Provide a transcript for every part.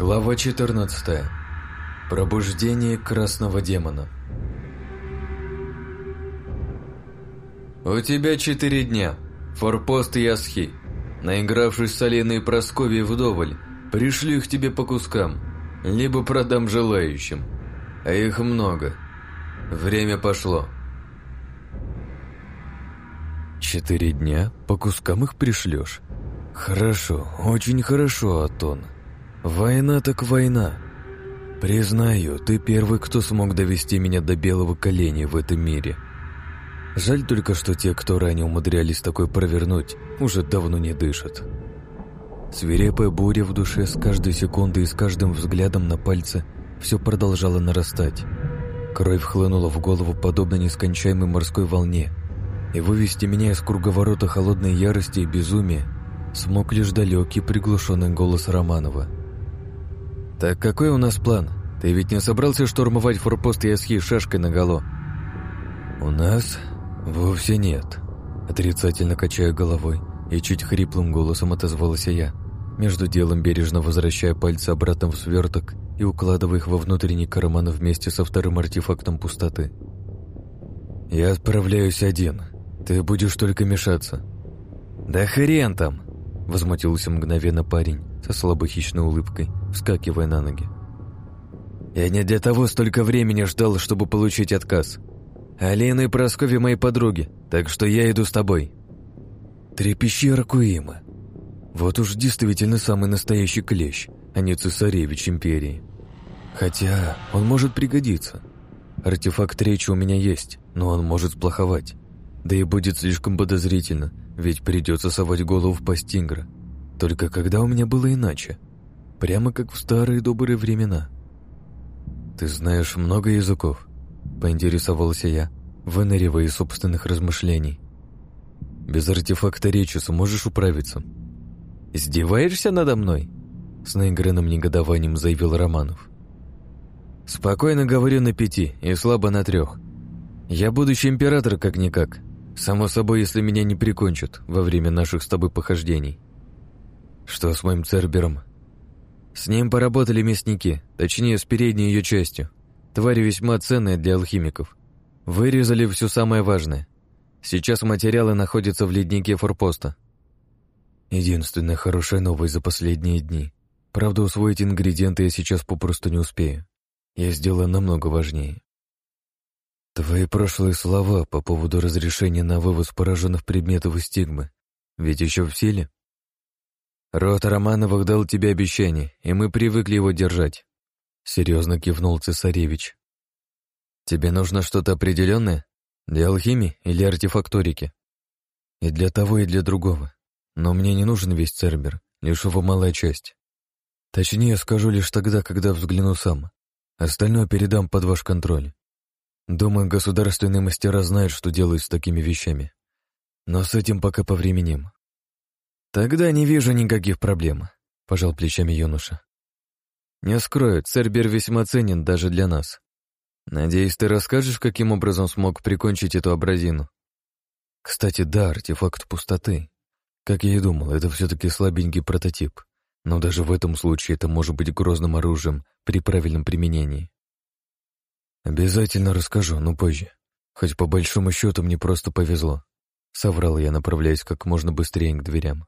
Глава 14. Пробуждение красного демона. У тебя четыре дня. Форпост Ясхи. Наигравшись соленые просковьи вдоволь, пришлю их тебе по кускам, либо продам желающим. А их много. Время пошло. Четыре дня? По кускам их пришлешь? Хорошо, очень хорошо, Атон. Война так война. Признаю, ты первый, кто смог довести меня до белого коленя в этом мире. Жаль только, что те, кто ранее умудрялись такое провернуть, уже давно не дышат. Свирепая буря в душе с каждой секундой и с каждым взглядом на пальцы все продолжало нарастать. Кровь хлынула в голову подобно нескончаемой морской волне, и вывести меня из круговорота холодной ярости и безумия смог лишь далекий приглушенный голос Романова – «Так какой у нас план? Ты ведь не собрался штурмовать форпост Ясхи шашкой наголо?» «У нас вовсе нет», — отрицательно качая головой и чуть хриплым голосом отозвалась я, между делом бережно возвращая пальцы обратно в сверток и укладывая их во внутренний карман вместе со вторым артефактом пустоты. «Я отправляюсь один. Ты будешь только мешаться». «Да хрен там!» — возмутился мгновенно парень со слабой хищной улыбкой, вскакивая на ноги. «Я не для того столько времени ждал, чтобы получить отказ. Алина и Прасковья мои подруги, так что я иду с тобой». Трепещи Ракуима. Вот уж действительно самый настоящий клещ, а не цесаревич империи. Хотя он может пригодиться. Артефакт речи у меня есть, но он может сплоховать. Да и будет слишком подозрительно, ведь придется совать голову в пасть тигра. Только когда у меня было иначе? Прямо как в старые добрые времена. «Ты знаешь много языков?» — поинтересовался я, выныривая из собственных размышлений. «Без артефакта речи сможешь управиться?» «Издеваешься надо мной?» — с наигранным негодованием заявил Романов. «Спокойно говорю на пяти и слабо на трех. Я будущий император как-никак. Само собой, если меня не прикончат во время наших с тобой похождений». Что с моим Цербером? С ним поработали мясники, точнее, с передней ее частью. Твари весьма ценные для алхимиков. Вырезали все самое важное. Сейчас материалы находятся в леднике форпоста. Единственная хорошая новость за последние дни. Правда, усвоить ингредиенты я сейчас попросту не успею. Я сделаю намного важнее. Твои прошлые слова по поводу разрешения на вывоз пораженных предметов и стигмы ведь еще в силе? «Рот Романовых дал тебе обещание, и мы привыкли его держать», — серьезно кивнул цесаревич. «Тебе нужно что-то определенное? Для алхимии или артефакторики?» «И для того, и для другого. Но мне не нужен весь Цербер, лишь его малая часть. Точнее, скажу лишь тогда, когда взгляну сам. Остальное передам под ваш контроль. Думаю, государственные мастера знают, что делают с такими вещами. Но с этим пока повременим. «Тогда не вижу никаких проблем», — пожал плечами юноша. «Не скрою, Цербер весьма ценен даже для нас. Надеюсь, ты расскажешь, каким образом смог прикончить эту абразину?» «Кстати, да, артефакт пустоты. Как я и думал, это все-таки слабенький прототип, но даже в этом случае это может быть грозным оружием при правильном применении. Обязательно расскажу, но позже. Хоть по большому счету мне просто повезло. Соврал я, направляясь как можно быстрее к дверям.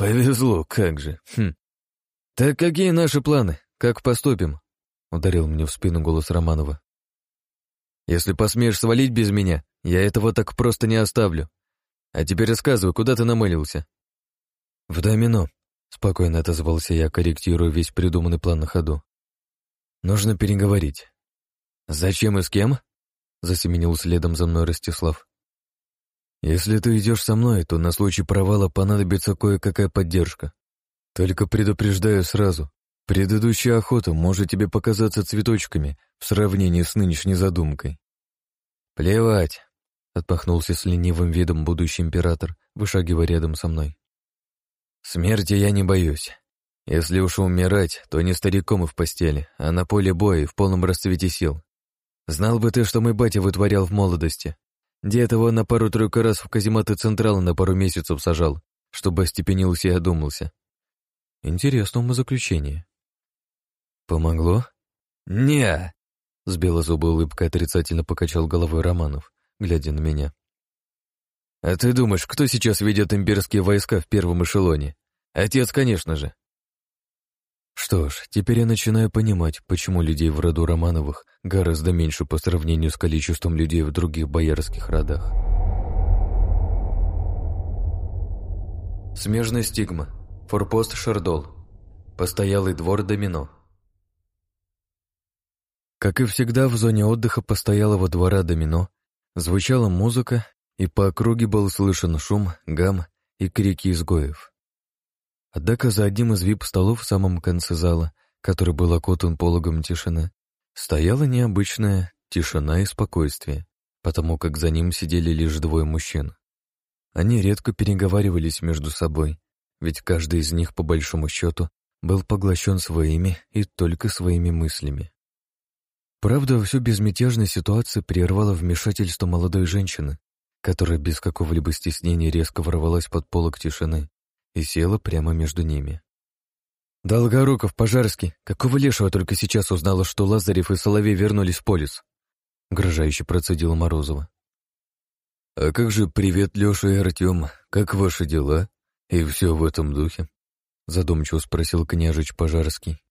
«Повезло, как же. Хм. Так какие наши планы? Как поступим?» — ударил мне в спину голос Романова. «Если посмеешь свалить без меня, я этого так просто не оставлю. А теперь рассказывай, куда ты намылился?» «В домино», — спокойно отозвался я, корректируя весь придуманный план на ходу. «Нужно переговорить». «Зачем и с кем?» — засеменил следом за мной Ростислав. Если ты идешь со мной, то на случай провала понадобится кое-какая поддержка. Только предупреждаю сразу, предыдущая охота может тебе показаться цветочками в сравнении с нынешней задумкой. Плевать, отпахнулся с ленивым видом будущий император, вышагивая рядом со мной. Смерти я не боюсь. Если уж умирать, то не стариком и в постели, а на поле боя в полном расцвете сил. Знал бы ты, что мой батя вытворял в молодости, Дед его на пару-тройку раз в казематы Централа на пару месяцев сажал, чтобы остепенился и одумался. Интересно умозаключение. Помогло? не С белозубой улыбкой отрицательно покачал головой Романов, глядя на меня. «А ты думаешь, кто сейчас ведет имперские войска в первом эшелоне? Отец, конечно же». Что ж, теперь я начинаю понимать, почему людей в роду Романовых гораздо меньше по сравнению с количеством людей в других боярских родах. Смежная стигма. Форпост Шардол. Постоялый двор Домино. Как и всегда, в зоне отдыха постоялого двора Домино звучала музыка, и по округе был слышен шум, гам и крики изгоев. Однако за одним из вип-столов в самом конце зала, который был окутан пологом тишины, стояла необычная тишина и спокойствие, потому как за ним сидели лишь двое мужчин. Они редко переговаривались между собой, ведь каждый из них, по большому счету, был поглощен своими и только своими мыслями. Правда, всю безмятежность ситуации прервало вмешательство молодой женщины, которая без какого-либо стеснения резко ворвалась под полок тишины и села прямо между ними. «Долгоруков, Пожарский, какого лешего только сейчас узнала, что Лазарев и Соловей вернулись в полис?» — угрожающе процедила Морозова. «А как же привет, Леша и Артем? Как ваши дела? И все в этом духе?» — задумчиво спросил княжич Пожарский.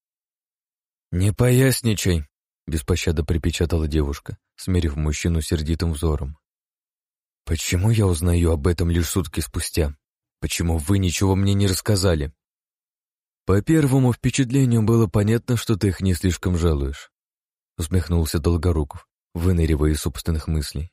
«Не поясничай!» — без пощады припечатала девушка, смерив мужчину сердитым взором. «Почему я узнаю об этом лишь сутки спустя? Почему вы ничего мне не рассказали?» «По первому впечатлению было понятно, что ты их не слишком жалуешь», — усмехнулся Долгоруков, выныривая из собственных мыслей.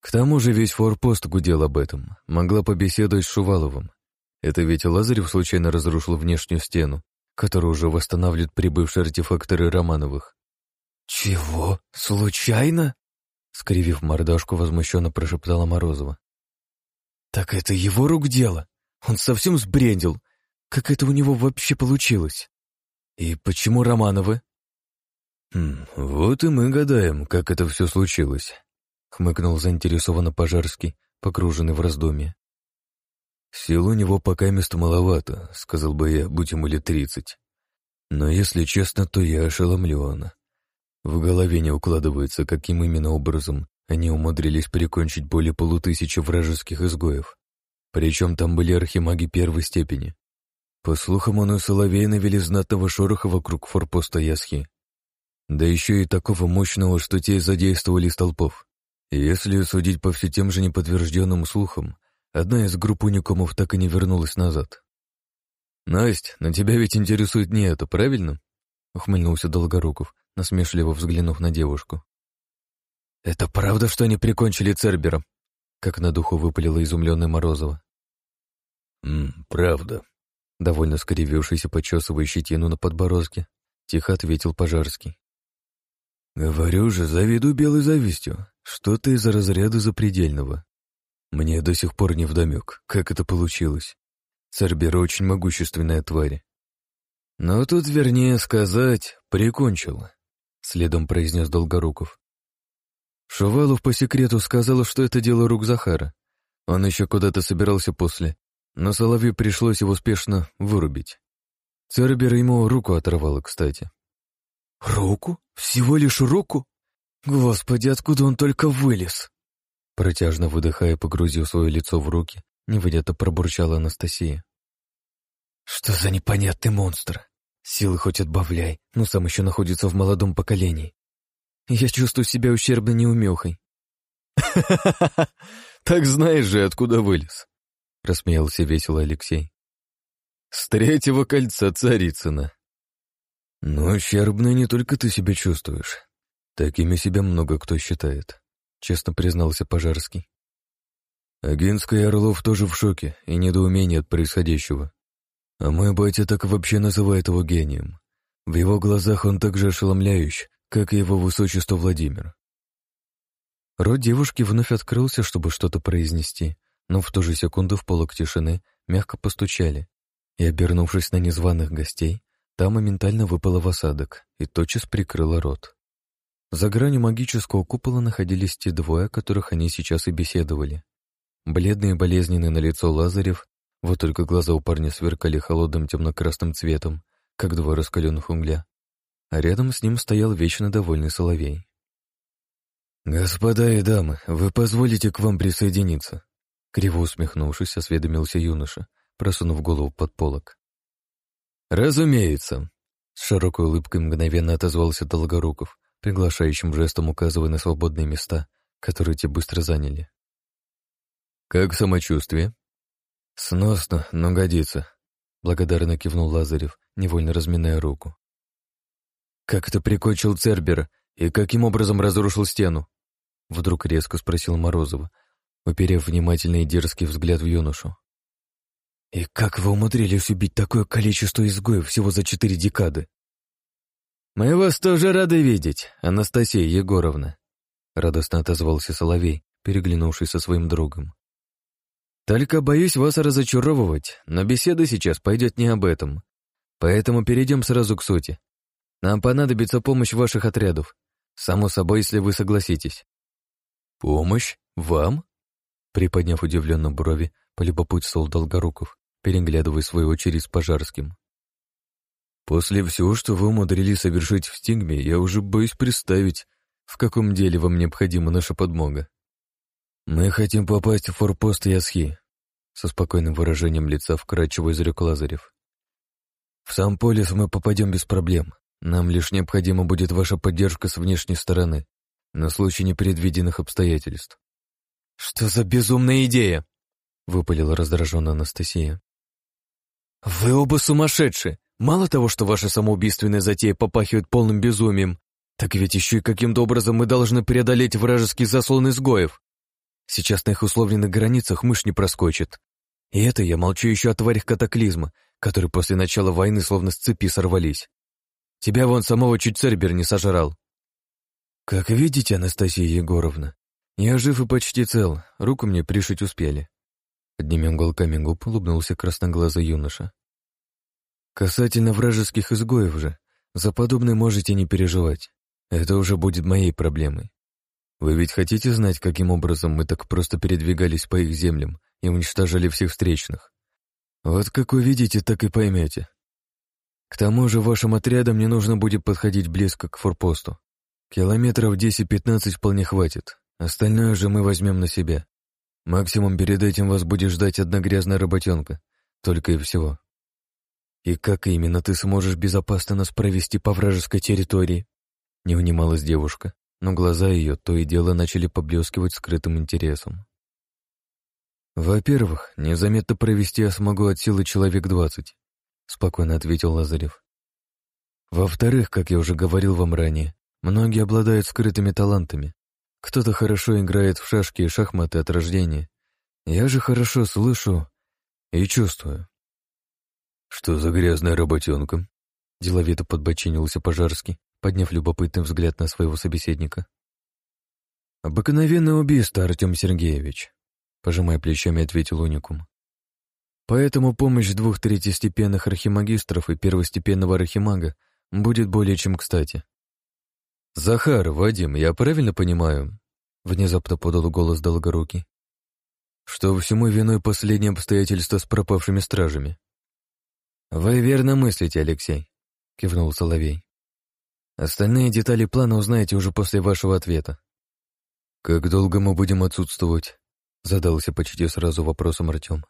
К тому же весь форпост гудел об этом, могла побеседовать с Шуваловым. Это ведь Лазарев случайно разрушил внешнюю стену, которую уже восстанавливают прибывшие артефакторы Романовых. «Чего? Случайно?» Скривив мордашку, возмущенно прошептала Морозова. «Так это его рук дело? Он совсем сбрендил. Как это у него вообще получилось? И почему Романовы?» хм, «Вот и мы гадаем, как это все случилось», — хмыкнул заинтересованно Пожарский, погруженный в раздумье. «Сил у него пока места маловато», — сказал бы я, будь ему лет тридцать. Но если честно, то я ошеломлен. В голове не укладывается, каким именно образом они умудрились прикончить более полутысячи вражеских изгоев. Причем там были архимаги первой степени. По слухам, он и Соловей навели знатного шороха вокруг форпоста Ясхи. Да еще и такого мощного, что те задействовали столпов. если судить по все тем же неподтвержденным слухам, одна из групп уникумов так и не вернулась назад. «Насть, на тебя ведь интересует не это, правильно?» — ухмыльнулся Долгоруков, насмешливо взглянув на девушку. «Это правда, что они прикончили Цербера?» Как на духу выпалила изумленная Морозова. «М, «Правда», — довольно скривившийся, почесывая щетину на подбородке, тихо ответил Пожарский. «Говорю же, заведу белой завистью. Что-то из разряда запредельного. Мне до сих пор не вдомек, как это получилось. Цербер очень могущественная тварь. Но тут, вернее сказать, прикончила следом произнес Долгоруков. Шувалов по секрету сказал, что это дело рук Захара. Он еще куда-то собирался после, но Соловью пришлось его успешно вырубить. Цербер ему руку оторвала, кстати. «Руку? Всего лишь руку? Господи, откуда он только вылез?» Протяжно выдыхая, погрузив свое лицо в руки, невыдято пробурчала Анастасия. «Что за непонятный монстр? Силы хоть отбавляй, но сам еще находится в молодом поколении. Я чувствую себя ущербно неумехой. Так знаешь же, откуда вылез?» — рассмеялся весело Алексей. «С третьего кольца Царицына». «Но ущербно не только ты себя чувствуешь. Такими себя много кто считает», — честно признался Пожарский. Агинская и Орлов тоже в шоке и недоумении от происходящего. А мой батя так вообще называет его гением. В его глазах он так же ошеломляющий, как и его высочество Владимир. Рот девушки вновь открылся, чтобы что-то произнести, но в ту же секунду в полок тишины мягко постучали, и, обернувшись на незваных гостей, та моментально выпала в осадок и тотчас прикрыла рот. За гранью магического купола находились те двое, о которых они сейчас и беседовали. Бледный и болезненный на лицо Лазарев вот только глаза у парня сверкали холодным темно-красным цветом, как два раскаленных угля, а рядом с ним стоял вечно довольный Соловей. «Господа и дамы, вы позволите к вам присоединиться?» Криво усмехнувшись, осведомился юноша, просунув голову под полок. «Разумеется!» С широкой улыбкой мгновенно отозвался Долгоруков, приглашающим жестом указывая на свободные места, которые те быстро заняли. «Как самочувствие?» «Сносно, но годится», — благодарно кивнул Лазарев, невольно разминая руку. «Как ты прикончил Цербера и каким образом разрушил стену?» Вдруг резко спросил Морозова, уперев внимательный и дерзкий взгляд в юношу. «И как вы умудрились убить такое количество изгоев всего за четыре декады?» «Мы вас тоже рады видеть, Анастасия Егоровна», — радостно отозвался Соловей, переглянувшись со своим другом. «Только боюсь вас разочаровывать, но беседа сейчас пойдет не об этом. Поэтому перейдем сразу к сути. Нам понадобится помощь ваших отрядов. Само собой, если вы согласитесь». «Помощь? Вам?» Приподняв удивленно брови, полюбопытствовал Долгоруков, переглядывая свою очередь с Пожарским. «После всего, что вы умудрились совершить в Стигме, я уже боюсь представить, в каком деле вам необходима наша подмога. Мы хотим попасть в форпост Ясхи», со спокойным выражением лица вкрадчиво изрек Лазарев. «В сам полис мы попадем без проблем. Нам лишь необходима будет ваша поддержка с внешней стороны на случай непредвиденных обстоятельств. «Что за безумная идея?» — выпалила раздраженная Анастасия. «Вы оба сумасшедшие! Мало того, что ваша самоубийственная затея попахивает полным безумием, так ведь еще и каким-то образом мы должны преодолеть вражеский заслон изгоев. Сейчас на их условленных границах мышь не проскочит. И это я молчу еще о тварях катаклизма, которые после начала войны словно с цепи сорвались. Тебя вон самого чуть Цербер не сожрал. «Как видите, Анастасия Егоровна, я жив и почти цел, руку мне пришить успели». Одними уголками губ улыбнулся красноглазый юноша. «Касательно вражеских изгоев же, за подобное можете не переживать. Это уже будет моей проблемой. Вы ведь хотите знать, каким образом мы так просто передвигались по их землям и уничтожали всех встречных? Вот как увидите, так и поймете. К тому же вашим отрядам не нужно будет подходить близко к форпосту. Километров 10-15 вполне хватит. Остальное же мы возьмем на себя. Максимум перед этим вас будет ждать одна грязная работенка. Только и всего. И как именно ты сможешь безопасно нас провести по вражеской территории? Не внималась девушка, но глаза ее то и дело начали поблескивать скрытым интересом. «Во-первых, незаметно провести я смогу от силы человек двадцать», — спокойно ответил Лазарев. «Во-вторых, как я уже говорил вам ранее, Многие обладают скрытыми талантами. Кто-то хорошо играет в шашки и шахматы от рождения. Я же хорошо слышу и чувствую. «Что за грязная работенка?» Деловито подбочинился Пожарский, подняв любопытный взгляд на своего собеседника. «Обыкновенное убийство, Артем Сергеевич», — пожимая плечами, ответил уникум. «Поэтому помощь двух третьестепенных архимагистров и первостепенного архимага будет более чем кстати. «Захар, Вадим, я правильно понимаю?» Внезапно подал голос Долгорукий. «Что всему виной последние обстоятельства с пропавшими стражами?» «Вы верно мыслите, Алексей», — кивнул Соловей. «Остальные детали плана узнаете уже после вашего ответа». «Как долго мы будем отсутствовать?» — задался почти сразу вопросом Артем.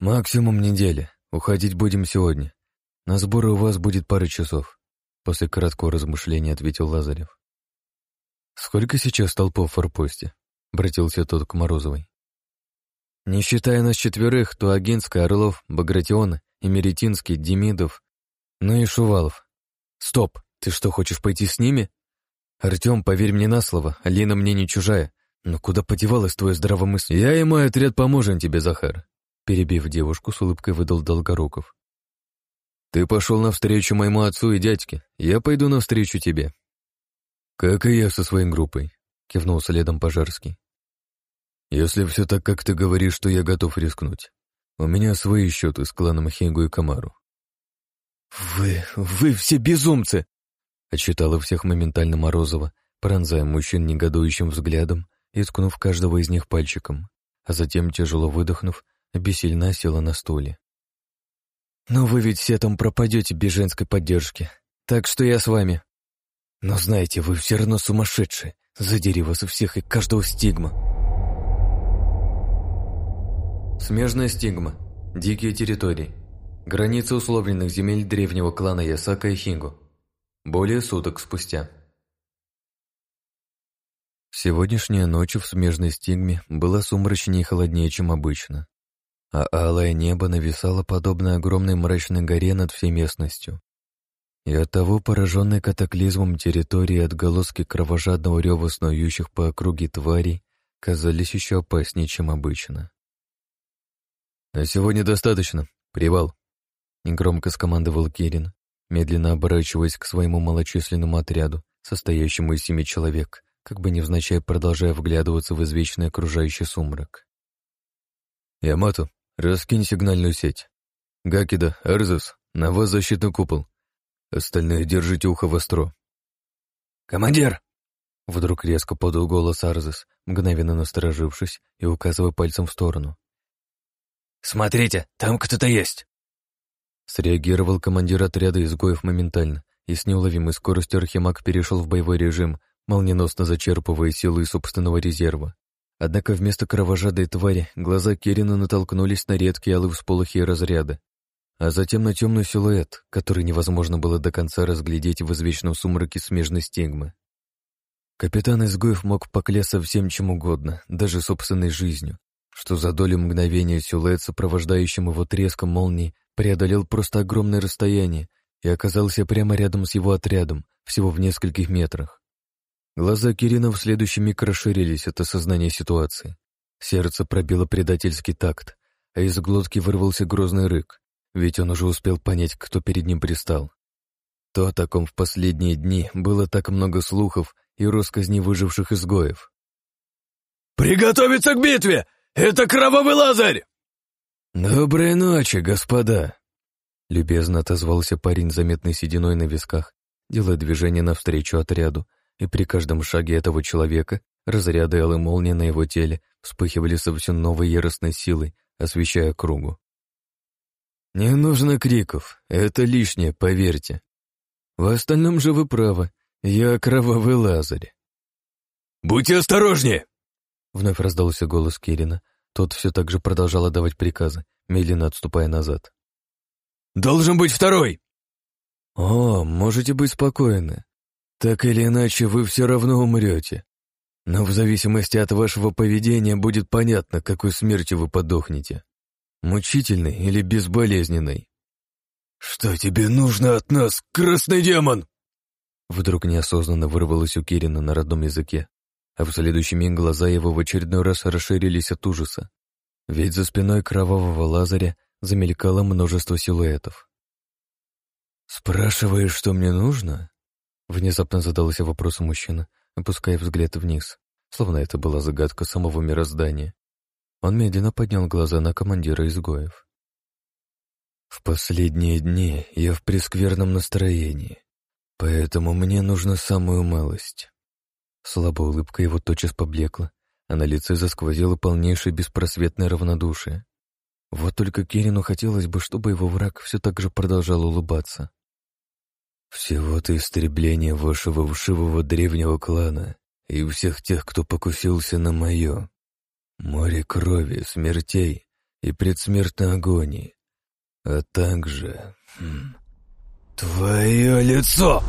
«Максимум недели. Уходить будем сегодня. На сборы у вас будет пара часов. После короткого размышления ответил Лазарев. «Сколько сейчас толпов в форпосте?» — обратился тот к Морозовой. «Не считая нас четверых, то Агинская, Орлов, Багратион, Эмеретинский, Демидов, ну и Шувалов. Стоп, ты что, хочешь пойти с ними? Артем, поверь мне на слово, Алина мне не чужая. Но куда подевалась твое здравомыслие? Я и мой отряд поможем тебе, Захар», перебив девушку, с улыбкой выдал Долгоруков. Ты пошел навстречу моему отцу и дядьке, я пойду навстречу тебе. Как и я со своей группой, кивнул следом Пожарский. Если все так, как ты говоришь, то я готов рискнуть. У меня свои счеты с кланом Хейгу и Камару. Вы, вы все безумцы! Отчитала всех моментально Морозова, пронзая мужчин негодующим взглядом и ткнув каждого из них пальчиком, а затем, тяжело выдохнув, бессильно села на стуле. «Но вы ведь все там пропадете без женской поддержки. так что я с вами. Но знаете, вы все равно сумасшедшие. Задери вас у всех и каждого стигма. Смежная стигма. Дикие территории. Границы условленных земель древнего клана Ясака и Хингу. Более суток спустя. Сегодняшняя ночь в смежной стигме была сумрачнее и холоднее, чем обычно. А алое небо нависало подобно огромной мрачной горе над всей местностью. И оттого пораженные катаклизмом территории отголоски кровожадного рева снующих по округе тварей казались еще опаснее, чем обычно. «На сегодня достаточно. Привал!» Негромко скомандовал Кирин, медленно оборачиваясь к своему малочисленному отряду, состоящему из семи человек, как бы невзначай продолжая вглядываться в извечный окружающий сумрак. «Ямато, раскинь сигнальную сеть. Гакида, Арзус, на вас защитный купол. Остальные держите ухо востро». «Командир!» Вдруг резко подал голос Арзес, мгновенно насторожившись и указывая пальцем в сторону. «Смотрите, там кто-то есть!» Среагировал командир отряда изгоев моментально, и с неуловимой скоростью Архимаг перешел в боевой режим, молниеносно зачерпывая силы из собственного резерва. Однако вместо кровожадой твари глаза Кирина натолкнулись на редкие алые всполохи и разряды, а затем на темный силуэт, который невозможно было до конца разглядеть в извечном сумраке смежной стигмы. Капитан Изгоев мог поклясться всем чем угодно, даже собственной жизнью, что за долю мгновения силуэт, сопровождающим его треском молнии, преодолел просто огромное расстояние и оказался прямо рядом с его отрядом, всего в нескольких метрах. Глаза Кирина в следующий миг расширились от осознания ситуации. Сердце пробило предательский такт, а из глотки вырвался грозный рык, ведь он уже успел понять, кто перед ним пристал. То о таком в последние дни было так много слухов и россказней выживших изгоев. «Приготовиться к битве! Это кровавый лазарь!» «Доброй ночи, господа!» Любезно отозвался парень заметной сединой на висках, делая движение навстречу отряду, и при каждом шаге этого человека разряды алой молнии на его теле вспыхивали со все новой яростной силой, освещая кругу. «Не нужно криков, это лишнее, поверьте. В остальном же вы правы, я кровавый лазарь». «Будьте осторожнее!» Вновь раздался голос Кирина, тот все так же продолжал отдавать приказы, медленно отступая назад. «Должен быть второй!» «О, можете быть спокойны. Так или иначе, вы все равно умрете. Но в зависимости от вашего поведения будет понятно, какой смертью вы подохнете. Мучительной или безболезненной». «Что тебе нужно от нас, красный демон?» Вдруг неосознанно вырвалось у Кирина на родном языке а в следующий миг глаза его в очередной раз расширились от ужаса. Ведь за спиной кровавого Лазаря замелькало множество силуэтов. «Спрашиваешь, что мне нужно?» Внезапно задался вопросом мужчина, опуская взгляд вниз, словно это была загадка самого мироздания. Он медленно поднял глаза на командира изгоев. «В последние дни я в прескверном настроении, поэтому мне нужна самую малость. Слабая улыбка его тотчас поблекла, а на лице засквозило полнейшее беспросветное равнодушие. Вот только Кирину хотелось бы, чтобы его враг все так же продолжал улыбаться. «Всего-то истребление вашего вшивого древнего клана и всех тех, кто покусился на мое. Море крови, смертей и предсмертной агонии, а также... Хм, «Твое лицо!»